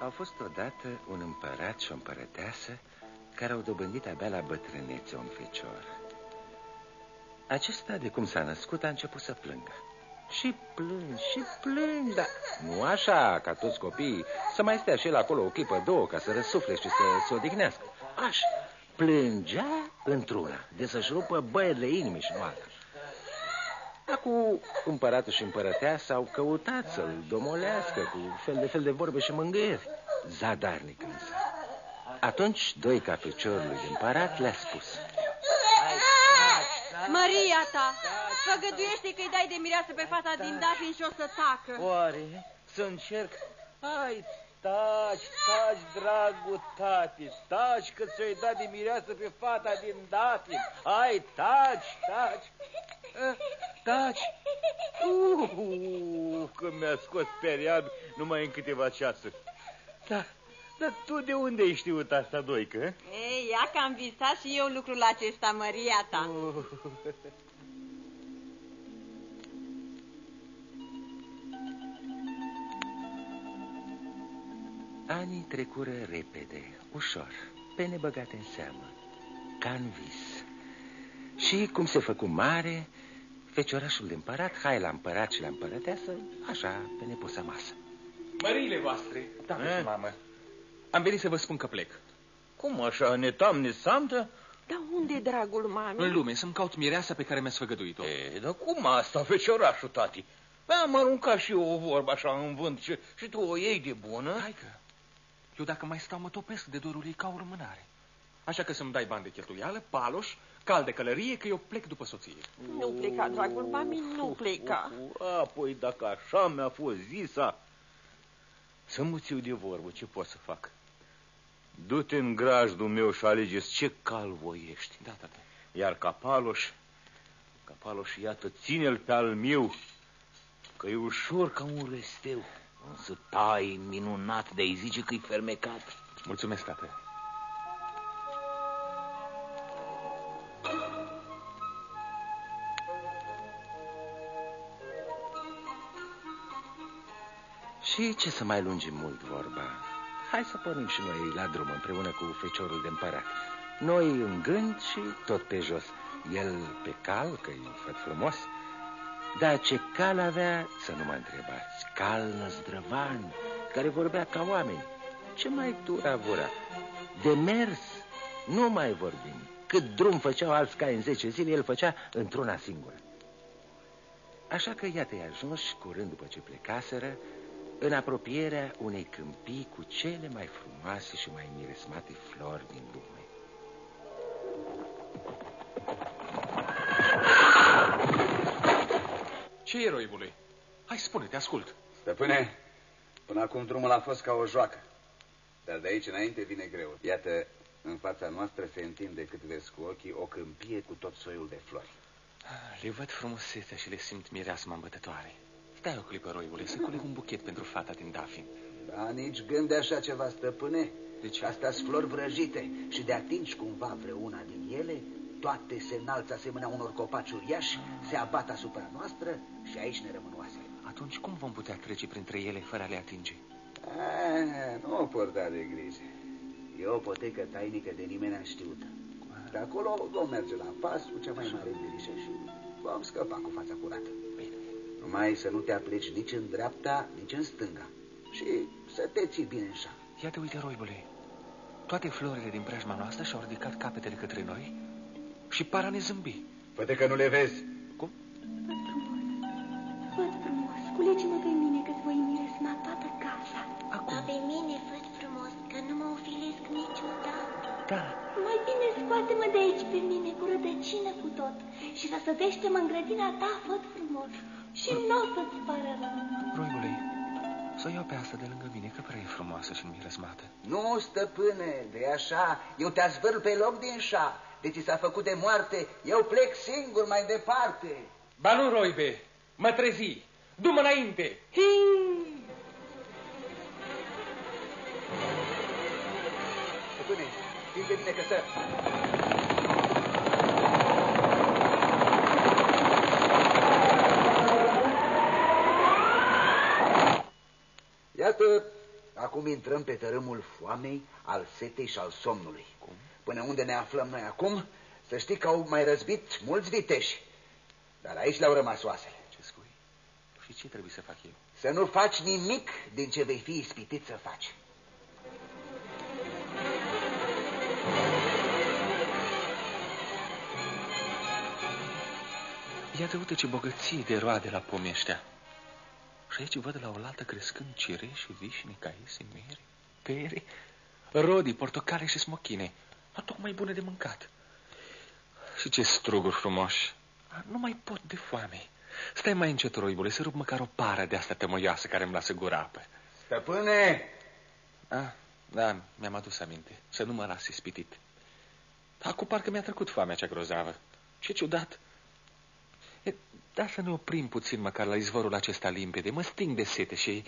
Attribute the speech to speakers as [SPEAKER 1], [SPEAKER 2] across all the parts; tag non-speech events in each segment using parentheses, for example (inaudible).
[SPEAKER 1] Au fost odată un împărat și o împărăteasă care au dobândit abia la bătrânețe un fecior. Acesta, de cum s-a născut, a început să plângă. Și plâng, și plâng, dar nu așa ca toți copiii, să mai stea și el acolo o clipă, două, ca să răsufle și să se odihnească. Așa, plângea într-una, de să-și rupă băierile inimii și nu alta. Acum împăratul și împărătea s-au căutat să-l domolească cu fel de fel de vorbe și mângâieri. Zadarnic însă. Atunci, doi cafeciorului de împărat le-a spus.
[SPEAKER 2] Maria ta, făgăduiește că-i dai de mireasă pe fata din Dafin și o să tacă.
[SPEAKER 3] Oare să încerc? Hai, taci, taci, dragul tati, taci că ți-o-i dat de mireasă pe fata din Dafin. Hai, taci, taci. (laughs) Eh, taci. Uh, că mi-a scos periab numai în câteva ceasuri. Da, dar tu de unde ai știut asta, Doică?
[SPEAKER 2] Ei, ia că am visat și eu lucrul acesta, Maria ta. Uh.
[SPEAKER 1] Anii trecură repede, ușor, pe nebăgate în seamă, ca în vis. Și cum se făcu mare, feciorașul de împărat, hai la împărat și la împărăteasă, așa, pe nepusa masă.
[SPEAKER 4] Măriile voastre,
[SPEAKER 1] da, eh? mamă,
[SPEAKER 4] am venit să vă spun că plec.
[SPEAKER 3] Cum așa, netam, nesamtă?
[SPEAKER 2] Dar unde dragul mami?
[SPEAKER 4] În lume, să-mi caut mireasa pe care mi-ați făgăduit-o.
[SPEAKER 3] E, dar cum asta, feciorașul, tati? Păi am aruncat și eu o vorbă așa în vânt și, și tu o iei de bună?
[SPEAKER 4] Hai că, eu dacă mai stau mă topesc de dorul ei ca o rămânare. Așa că să-mi dai bani de cheltuială, paloș, cal de călărie, că eu plec după soție.
[SPEAKER 2] Nu pleca, dragul mami, nu pleca.
[SPEAKER 3] Apoi, dacă așa mi-a fost zisa, să mă țiu de vorbă, ce pot să fac? Du-te în grajdul meu și alegeți ce cal voiești.
[SPEAKER 4] Da, tata.
[SPEAKER 3] Iar capaloș, capaloș, iată, ține-l pe al meu, că e ușor ca un resteu. Însă tai minunat de-ai zice că-i fermecat.
[SPEAKER 4] Mulțumesc, tată.
[SPEAKER 1] Și ce să mai lungim mult vorba? Hai să pornim și noi la drum împreună cu feciorul de împărat. Noi în gând și tot pe jos. El pe cal, că e făt frumos. Dar ce cal avea, să nu mă întrebați. Cal năzdrăvan, care vorbea ca oameni. Ce mai dura vura? De mers, nu mai vorbim. Cât drum făceau alți cai în zece zile, el făcea într-una singură. Așa că iată-i ajuns și curând după ce plecaseră, în apropierea unei câmpii cu cele mai frumoase și mai miresmate flori din lume.
[SPEAKER 4] Ce e, roibule? Hai, spune, te ascult.
[SPEAKER 5] Stăpâne, până acum drumul a fost ca o joacă. Dar de aici înainte vine greu. Iată, în fața noastră se întinde, cât vezi cu ochii, o câmpie cu tot soiul de flori.
[SPEAKER 4] Le văd frumusețea și le simt mireasma îmbătătoare. Stai o clipă, roibule, să culeg un buchet pentru fata din Dafin.
[SPEAKER 5] Da, nici gând de așa ceva, stăpâne.
[SPEAKER 4] Deci?
[SPEAKER 5] astea sunt flori vrăjite și de atingi cumva vreuna din ele, toate se înalță asemenea unor copaci uriași, se abat asupra noastră și aici ne rămân oase.
[SPEAKER 4] Atunci cum vom putea trece printre ele fără a le atinge?
[SPEAKER 5] A, nu o porta de grijă. E o potecă tainică de nimeni a știută. De acolo vom merge la pas cu cea mai mare grijă și vom scăpa cu fața curată. Numai să nu te apleci nici în dreapta, nici în stânga. Și să te ții bine așa.
[SPEAKER 4] Iată, uite, roibule, toate florile din preajma noastră și-au ridicat capetele către noi și para ne zâmbi.
[SPEAKER 5] Poate că nu le vezi.
[SPEAKER 4] Cum?
[SPEAKER 6] Văd frumos, văd frumos. Culege-mă pe mine că-ți voi miresma toată casa.
[SPEAKER 4] Acum.
[SPEAKER 6] Dar pe mine văd frumos, că nu mă ofilesc niciodată.
[SPEAKER 4] Da.
[SPEAKER 6] Mai bine scoate-mă de aici pe mine cu rădăcină cu tot și să sădește-mă în grădina ta, văd frumos. Și nu o să-ți pară rău.
[SPEAKER 4] Roibule, să iau pe asta de lângă mine, că prea e frumoasă și mirăsmată.
[SPEAKER 5] Nu, stăpâne, de așa, eu te zvârl pe loc din șa. De ți s-a făcut de moarte, eu plec singur mai departe.
[SPEAKER 4] Ba nu, Roibe, mă trezi, du-mă înainte. Hii!
[SPEAKER 5] Stăpâne, știi de bine că Iată, Acum intrăm pe tărâmul foamei, al setei și al somnului. Cum? Până unde ne aflăm noi acum, să știi că au mai răzbit mulți viteși. Dar aici le-au rămas oasele.
[SPEAKER 4] Ce spui? Și ce trebuie să fac eu?
[SPEAKER 5] Să nu faci nimic din ce vei fi ispitit să faci.
[SPEAKER 4] Iată, uite ce bogăție de roade la pomii ăștia. Și aici văd la oaltă crescând cireși, vișine, caise, mere, pere, rodii, portocale și smochine. A, tocmai bune de mâncat. Și ce struguri frumoși. A, nu mai pot de foame. Stai mai încet, roibule, să rup măcar o pară de asta tămăioasă care îmi lasă gura apă.
[SPEAKER 5] Stăpâne!
[SPEAKER 4] A, da, mi-am adus aminte. Să nu mă las ispitit. Acum parcă mi-a trecut foamea cea grozavă. Ce ciudat. E, da să ne oprim puțin măcar la izvorul acesta limpede. Mă sting de sete și...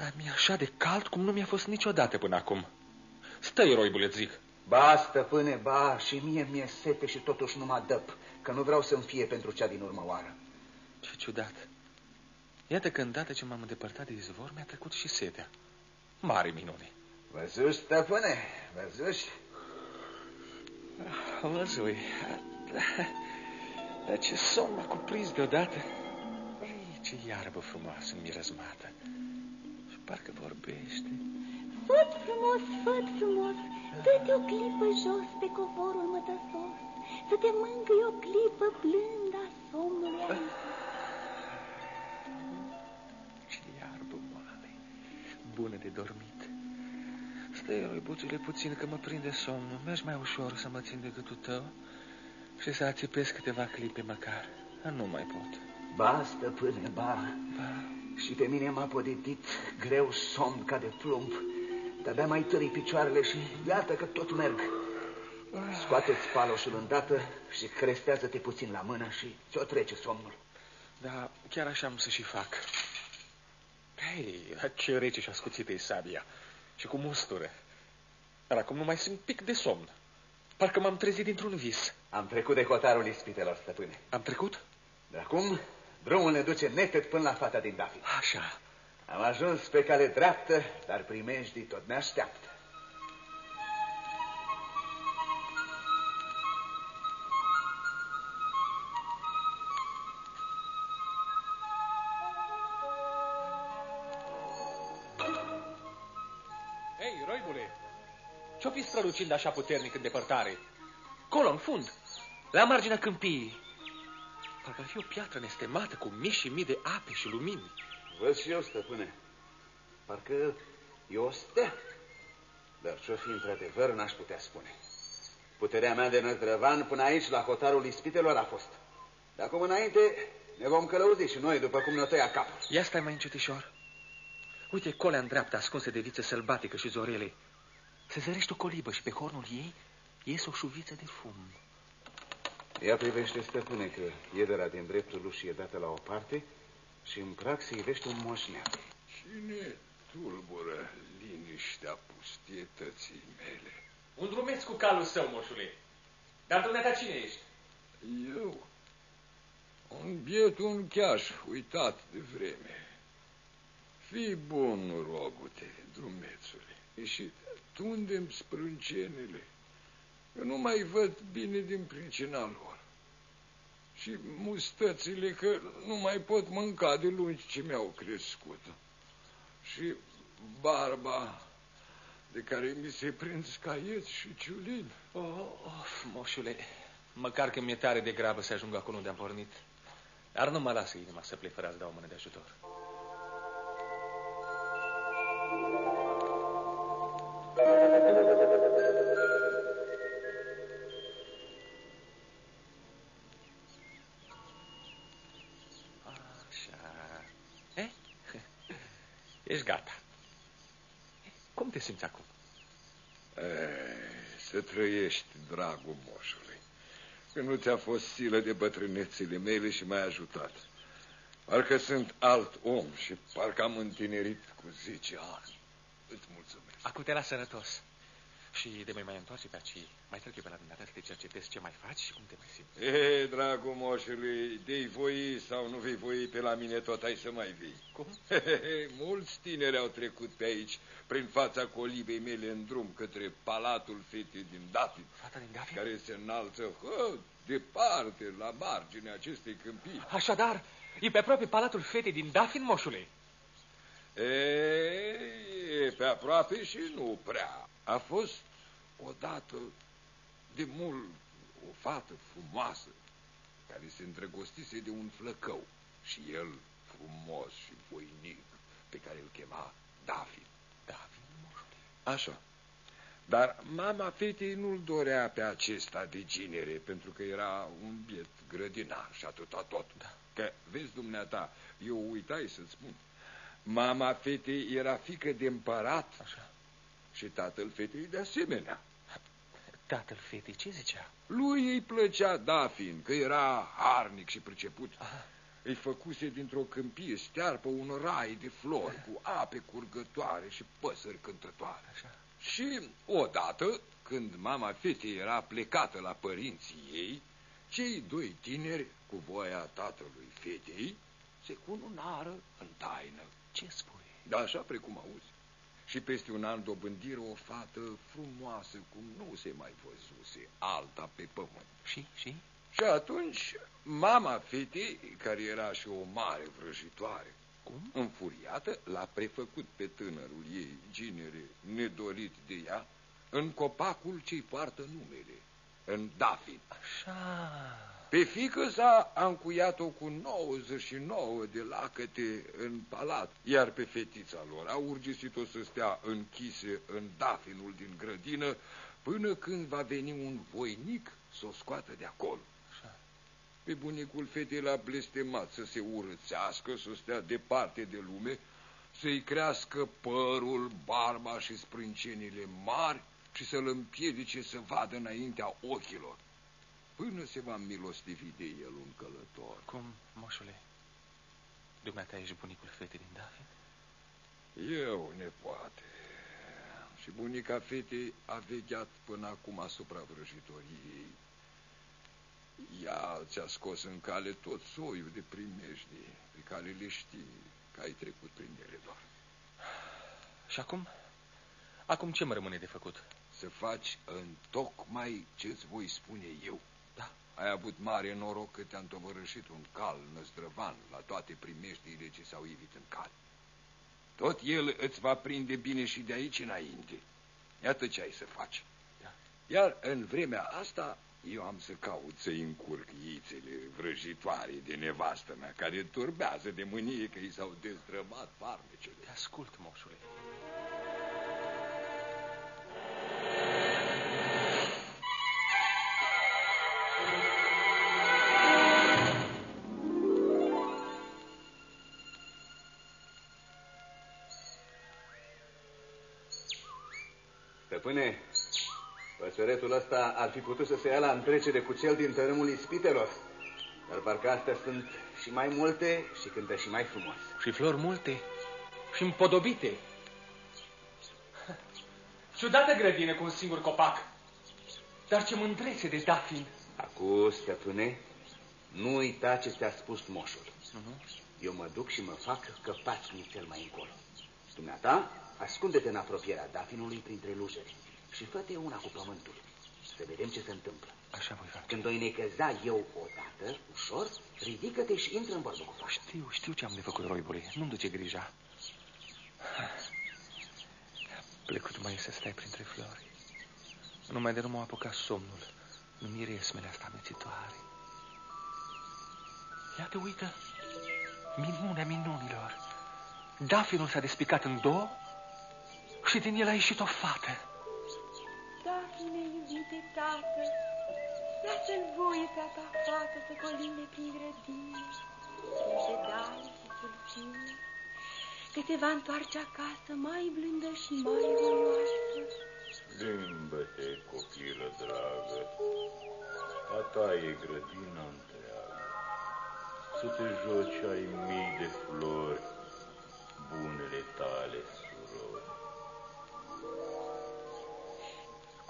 [SPEAKER 4] Dar mi-e așa de cald cum nu mi-a fost niciodată până acum. Stai, roibule, zic.
[SPEAKER 5] Ba, stăpâne, ba, și mie mi-e sete și totuși nu mă adăp, că nu vreau să-mi fie pentru cea din urmă oară.
[SPEAKER 4] Ce ciudat. Iată că îndată ce m-am îndepărtat de izvor, mi-a trecut și setea. Mare minune.
[SPEAKER 5] Văzuși, stăpâne, văzuși?
[SPEAKER 4] Văzui. Dar ce somn m-a cuprins deodată. Ei, ce iarbă frumoasă, mirăzmată. Și parcă vorbește.
[SPEAKER 7] Făt frumos, făt frumos, dă-te o clipă jos pe covorul mătăsos, să te mângâi o clipă blândă a somnului
[SPEAKER 4] Ce iarbă moale, bună de dormit. Stai, roibuțule, puțin că mă prinde somnul. Mergi mai ușor să mă țin de gâtul tău și să ațipesc câteva clipe măcar. Nu mai pot.
[SPEAKER 5] Ba, stăpâne, ba.
[SPEAKER 4] Ba.
[SPEAKER 5] Și pe mine m-a podetit greu somn ca de plumb. De-abia mai tării picioarele și iată că tot merg. Scoate-ți paloșul îndată și crestează-te puțin la mână și ți-o trece somnul.
[SPEAKER 4] Da, chiar așa am să și fac. Hei, ce rece și ascuțită e sabia. Și cu mustură. Dar acum nu mai simt pic de somn. Parcă m-am trezit dintr-un vis.
[SPEAKER 5] Am trecut de hotarul ispitelor, stăpâne.
[SPEAKER 4] Am trecut?
[SPEAKER 5] De acum, drumul ne duce neted până la fata din Dafi.
[SPEAKER 4] Așa.
[SPEAKER 5] Am ajuns pe cale dreaptă, dar primejdii tot ne așteaptă.
[SPEAKER 4] Hei, roibule, ce-o fi strălucind așa puternic în depărtare? Colo, în fund, la marginea câmpiei. Parcă ar fi o piatră nestemată cu mii și mii de ape și lumini.
[SPEAKER 5] Văd și eu, stăpâne. Parcă e o stea. Dar ce-o fi într-adevăr, n-aș putea spune. Puterea mea de năzdrăvan până aici, la hotarul ispitelor, a fost. De acum înainte ne vom călăuzi și noi, după cum ne tăia capul.
[SPEAKER 4] Ia stai mai încetișor. Uite colea în dreapta, ascunsă de viță sălbatică și zorele. Se zărește o colibă și pe hornul ei iese o șuviță de fum.
[SPEAKER 5] Ea privește, stăpâne, că iedera din dreptul ușii e dată la o parte și în prag se ivește un moșneag.
[SPEAKER 8] Cine tulbură liniștea pustietății mele?
[SPEAKER 4] Un drumeț cu calul său, moșule. Dar dumneata cine ești?
[SPEAKER 8] Eu? Un biet un cheaș uitat de vreme. Fii bun, rogute, drumețule, și tundem sprâncenele. Eu nu mai văd bine din pricina lor. Și mustățile că nu mai pot mânca de lungi ce mi-au crescut. Și barba de care mi se prind scaieți și ciulin.
[SPEAKER 4] Oh, of, moșule, măcar că mi-e tare de grabă să ajung acolo unde am pornit. Dar nu mă lasă inima să plec fără a-ți da o mână de ajutor. Așa. Eh? (laughs) Ești gata. Cum te simți acum?
[SPEAKER 8] Ei, să trăiești, dragul moșului, că nu ți-a fost silă de bătrânețile mele și m-ai ajutat. Parcă sunt alt om și parcă am întinerit cu 10 ani. Îți mulțumesc.
[SPEAKER 4] Acum te las sănătos. Și de mai mai întoarce pe aici, mai trec eu pe la dumneavoastră să te cercetez ce mai faci și cum te mai simți.
[SPEAKER 8] E, dragul moșului, de voi sau nu vei voi pe la mine tot ai să mai vii.
[SPEAKER 4] Cum? (laughs)
[SPEAKER 8] Mulți tineri au trecut pe aici, prin fața colibei mele în drum către palatul fetei din Dafin.
[SPEAKER 4] Fata din Dafin?
[SPEAKER 8] Care se înalță, hă, departe, la marginea acestei câmpii.
[SPEAKER 4] Așadar, e pe aproape palatul fetei din Dafin, moșule.
[SPEAKER 8] E, e pe aproape și nu prea. A fost odată de mult o fată frumoasă care se îndrăgostise de un flăcău și el frumos și voinic pe care îl chema David.
[SPEAKER 4] David, moșule.
[SPEAKER 8] Așa. Dar mama fetei nu-l dorea pe acesta de ginere, pentru că era un biet grădinar și atâta tot.
[SPEAKER 4] Da.
[SPEAKER 8] Că, vezi, dumneata, eu uitai să-ți spun, mama fetei era fică de împărat
[SPEAKER 4] Așa.
[SPEAKER 8] și tatăl fetei de asemenea.
[SPEAKER 4] Tatăl fetei, ce zicea?
[SPEAKER 8] Lui îi plăcea Dafin, că era harnic și priceput.
[SPEAKER 4] Aha.
[SPEAKER 8] Îi făcuse dintr-o câmpie stearpă un rai de flori, cu ape curgătoare și păsări cântătoare.
[SPEAKER 4] Așa.
[SPEAKER 8] Și odată, când mama fetei era plecată la părinții ei, cei doi tineri, cu voia tatălui fetei, se cununară în taină.
[SPEAKER 4] Ce spui?
[SPEAKER 8] Da, așa precum auzi. Și peste un an dobândiră o fată frumoasă, cum nu se mai văzuse, alta pe pământ.
[SPEAKER 4] Și, și?
[SPEAKER 8] Și atunci, mama fetei, care era și o mare vrăjitoare,
[SPEAKER 4] Cum?
[SPEAKER 8] înfuriată, l-a prefăcut pe tânărul ei, ginere, nedorit de ea, în copacul ce-i poartă numele, în Dafin.
[SPEAKER 4] Așa.
[SPEAKER 8] Pe fică sa a încuiat-o cu 99 de lacăte în palat, iar pe fetița lor a urgisit-o să stea închise în dafinul din grădină până când va veni un voinic să o scoată de acolo.
[SPEAKER 4] Așa.
[SPEAKER 8] Pe bunicul fetei l-a blestemat să se urățească, să stea departe de lume, să-i crească părul, barba și sprâncenile mari și să-l împiedice să vadă înaintea ochilor, până se va milostivi de el un călător.
[SPEAKER 4] Cum, moșule? Dumneata ești bunicul fetei din Dafin?
[SPEAKER 8] Eu, nepoate. Și bunica fetei a vegheat până acum asupra vrăjitoriei. Ea ți-a scos în cale tot soiul de primejdi pe care le știi că ai trecut prin ele doar.
[SPEAKER 4] Și acum? Acum ce mă rămâne de făcut?
[SPEAKER 8] Să faci în tocmai ce-ți voi spune eu.
[SPEAKER 4] Da.
[SPEAKER 8] Ai avut mare noroc că te-a întovărășit un cal năzdrăvan la toate primejdiile ce s-au ivit în cale. Tot el îți va prinde bine și de aici înainte. Iată ce ai să faci.
[SPEAKER 4] Da.
[SPEAKER 8] Iar în vremea asta eu am să caut să-i încurc ițele vrăjitoare de nevastă mea, care turbează de mânie că i s-au dezdrămat farmecele.
[SPEAKER 4] Te ascult, moșule.
[SPEAKER 5] Stăpâne, păsăretul ăsta ar fi putut să se ia la întrecere cu cel din tărâmul ispitelor. Dar parcă astea sunt și mai multe și cântă și mai frumos.
[SPEAKER 4] Și flori multe și împodobite. Ciudată grădină cu un singur copac. Dar ce mândrețe de Dafin.
[SPEAKER 5] Acum, stăpâne, nu uita ce ți-a spus moșul.
[SPEAKER 4] Uh-huh.
[SPEAKER 5] Eu mă duc și mă fac căpați cel mai încolo. Dumneata, ascunde-te în apropierea dafinului printre lujeri și fă-te una cu pământul. Să vedem ce se întâmplă.
[SPEAKER 4] Așa voi face.
[SPEAKER 5] Când o necăza eu odată, ușor, ridică-te și intră în vorbă cu fața.
[SPEAKER 4] Știu, știu ce am de făcut, roibule. Nu-mi duce grija. Plecut mai să stai printre flori. Numai de nu m-a apucat somnul în miresmele astea amețitoare. Iată, uită, minunea minunilor. Dafinul s-a despicat în două și din el a ieșit o fată.
[SPEAKER 7] Dafne, iubite tată, lasă-l voie pe a ta fată să coline prin grădină, printre dai și sulfine, că te va întoarce acasă mai blândă și mai voioasă.
[SPEAKER 3] Plimbă-te, copilă dragă, a ta e grădina întreagă. Să te joci ai mii de flori, bunele tale surori.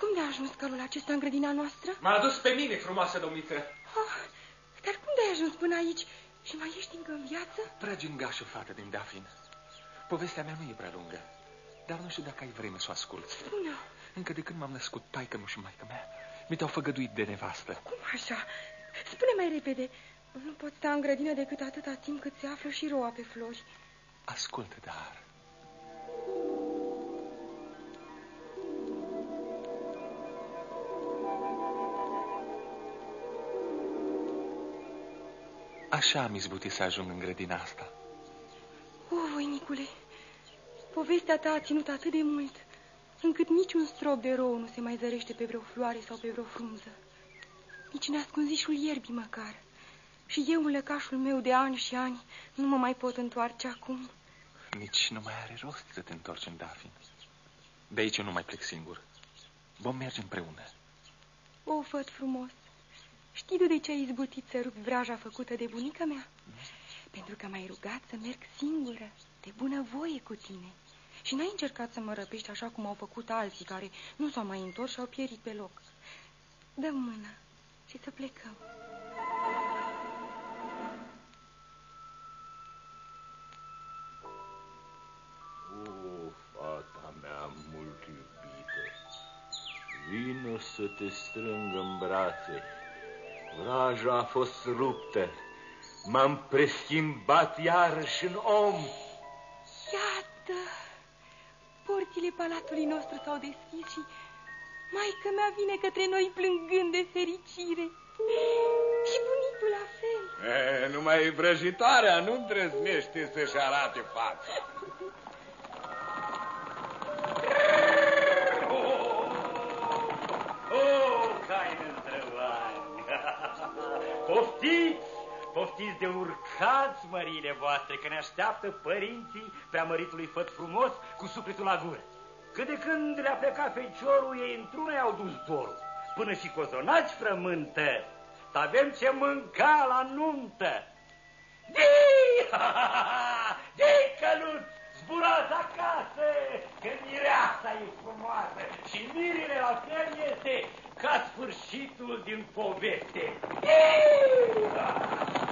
[SPEAKER 7] Cum de-a ajuns calul acesta în grădina noastră?
[SPEAKER 4] M-a adus pe mine, frumoasă domniță.
[SPEAKER 7] Ah, dar cum de-ai ajuns până aici? Și mai ești încă în viață?
[SPEAKER 4] Prea gingașă fată din Dafin. Povestea mea nu e prea lungă, dar nu știu dacă ai vreme să o asculți.
[SPEAKER 7] Spune
[SPEAKER 4] Încă de când m-am născut taică nu și maică mea, mi te-au făgăduit de nevastă.
[SPEAKER 7] Cum așa? Spune mai repede. Nu pot sta în grădină decât atâta timp cât se află și roa pe flori.
[SPEAKER 4] Ascultă, dar... Așa am izbutit să ajung în grădina asta.
[SPEAKER 7] O, voinicule, povestea ta a ținut atât de mult, încât niciun strop de rou nu se mai zărește pe vreo floare sau pe vreo frunză. Nici în ascunzișul ierbii măcar. Și eu, în lăcașul meu de ani și ani, nu mă mai pot întoarce acum.
[SPEAKER 4] Nici nu mai are rost să te întorci în Dafin. De aici eu nu mai plec singur. Vom merge împreună.
[SPEAKER 7] O, făt frumos, știi tu de ce ai izbutit să rupi vraja făcută de bunica mea? Pentru că m-ai rugat să merg singură, de bună voie cu tine. Și n-ai încercat să mă răpești așa cum au făcut alții care nu s-au mai întors și au pierit pe loc. dă mâna și să plecăm.
[SPEAKER 3] O, fata mea mult iubită, vină să te strâng în brațe. Vraja a fost ruptă, m-am preschimbat iarăși în om.
[SPEAKER 7] Iată, porțile palatului nostru s-au deschis și maica mea vine către noi plângând de fericire. Și bunicul la fel.
[SPEAKER 8] E, numai vrăjitoarea nu îndrăznește să-și arate fața.
[SPEAKER 9] Poftiți! Poftiți de urcați, mările voastre, că ne așteaptă părinții preamăritului făt frumos cu sufletul la gură. Că de când le-a plecat feciorul, ei într-una i-au dus dorul. Până și cozonaci frământă, să avem ce mânca la nuntă. Dii! Dii, căluț! Zburați acasă, că mireasa e frumoasă și mirile la fel este ca sfârșitul din poveste. Dii!